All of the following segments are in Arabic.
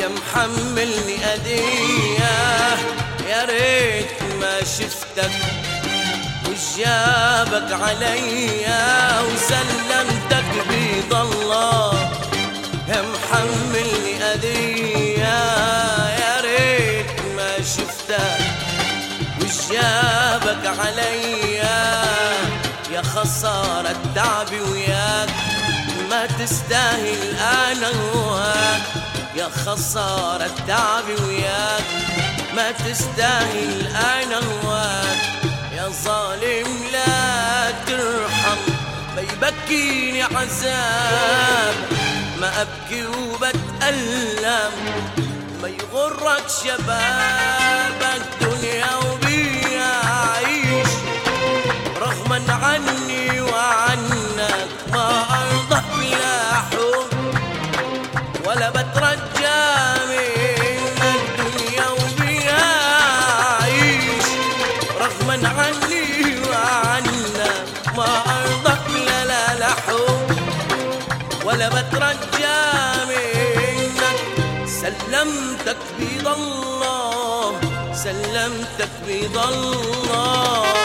يا محملني أذية. يا ريت ما شفتك وجابك عليا وسلمتك بيض الله. يا محملني أذية. يا ريت ما شفتك وجابك عليا. يا خسارة تعبي وياك. ما تستاهل أنا هواك يا خسارة تعبي وياك. ما تستاهل أنا هواك يا ظالم لا ترحم. بيبكيني عذاب. ما أبكي وبتألم. ما يغرك شباب. سلمتك بيض الله سلمتك بيض الله.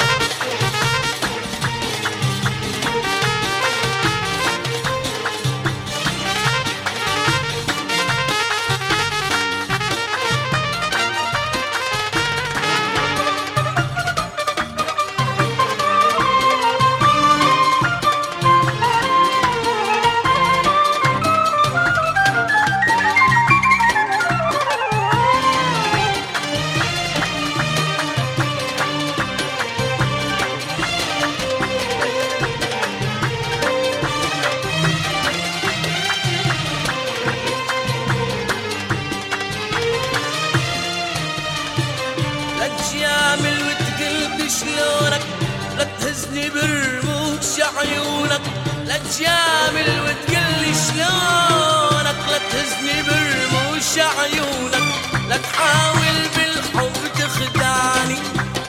تهزني برموش عيونك لا تجامل وتقلي شلونك. لا تهزني برموش عيونك لا تحاول بالحب تخدعني.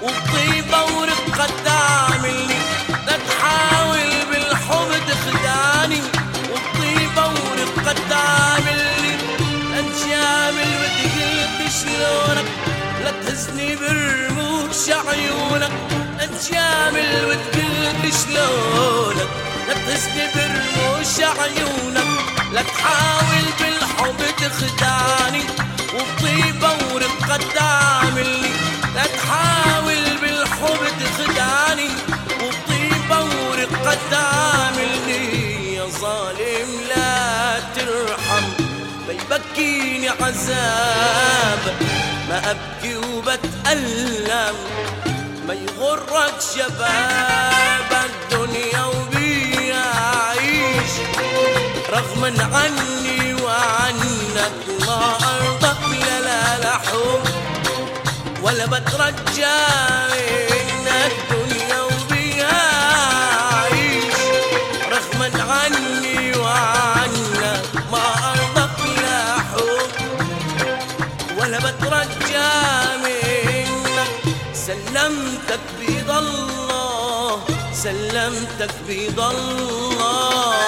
وبطيبة ورقة تعملني لا تحاول بالحب تخدعني. وبطيبة ورقة تعملني لا تجامل وتقلب شلونك. لا تهزني برموش عيونك لا تجامل وتقلب شلونك؟ لا تهزني برموش عيونك. لا تحاول بالحب تخدعني وبطيبة ورقة تعملني يا ظالم لا ترحم بيبكيني عذاب. ما أبكي وبتألم. ما يغرك شباب الدنيا وبيها عيش رغما عني وعنك ما أرضى لا لا حب ولا بترجى سلمتك بيض الله سلمتك بيض الله.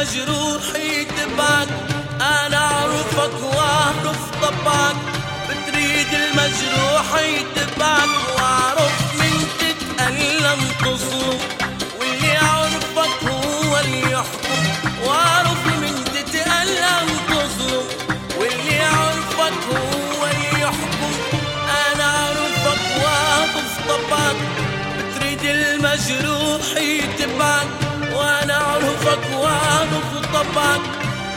بتريد المجروح يتبعك أنا عرفك وأعرف طبعك بتريد المجروح يتبعك وأعرف من تتألم تصوم واللي يعرفك هو اللي يحكم. وأعرف من تتألم تصوم واللي يعرفك هو اللي يحكم. أنا عرفك وأعرف طبعك بتريد المجروح يتبعك واعرف طبعك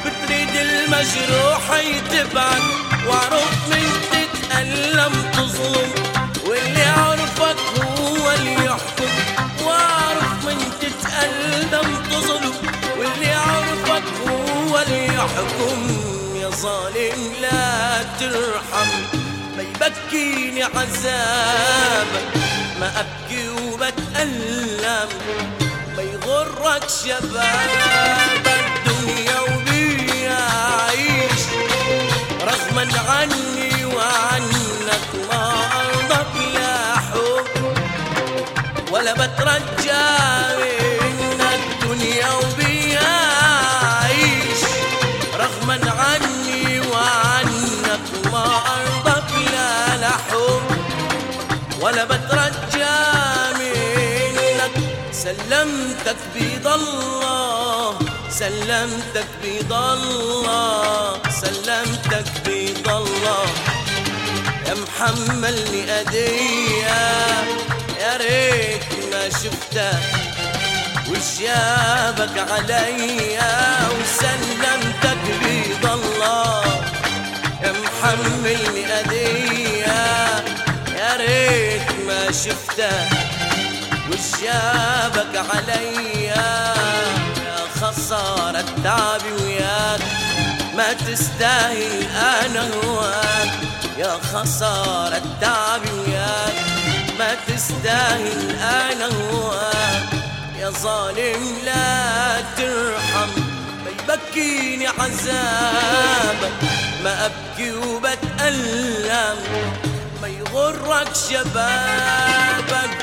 بتريد المجروح يتبعك واعرف من تتألم تظلم واللي يعرفك هو اللي يحكم. واعرف من تتألم تظلم واللي يعرفك هو اللي يحكم. يا ظالم لا ترحم ما يبكيني عذابك ما أبكي وبتألم يغرك شبابك دنيا وبيها عيش رغما عني وعنك ما أرضك حب. ولا بترجى منك دنيا وبيها عيش رغما عني وعنك ما أرضك ولا سلمتك بيض الله سلمتك بيض الله سلمتك بيض الله. يا محملني أدية. يا ريت ما شفتك وشيابك عليا. وسلمتك بيض الله. يا محملني أدية. يا ريت ما شفتك وشيابك عليا. يا خسارة تعبي وياك ما تستاهل أنا هواك. يا خسارة تعبي وياك ما تستاهل أنا هواك. يا ظالم لا ترحم ما يبكيني عذابك. ما أبكي وبتألم ما يغرك شبابك.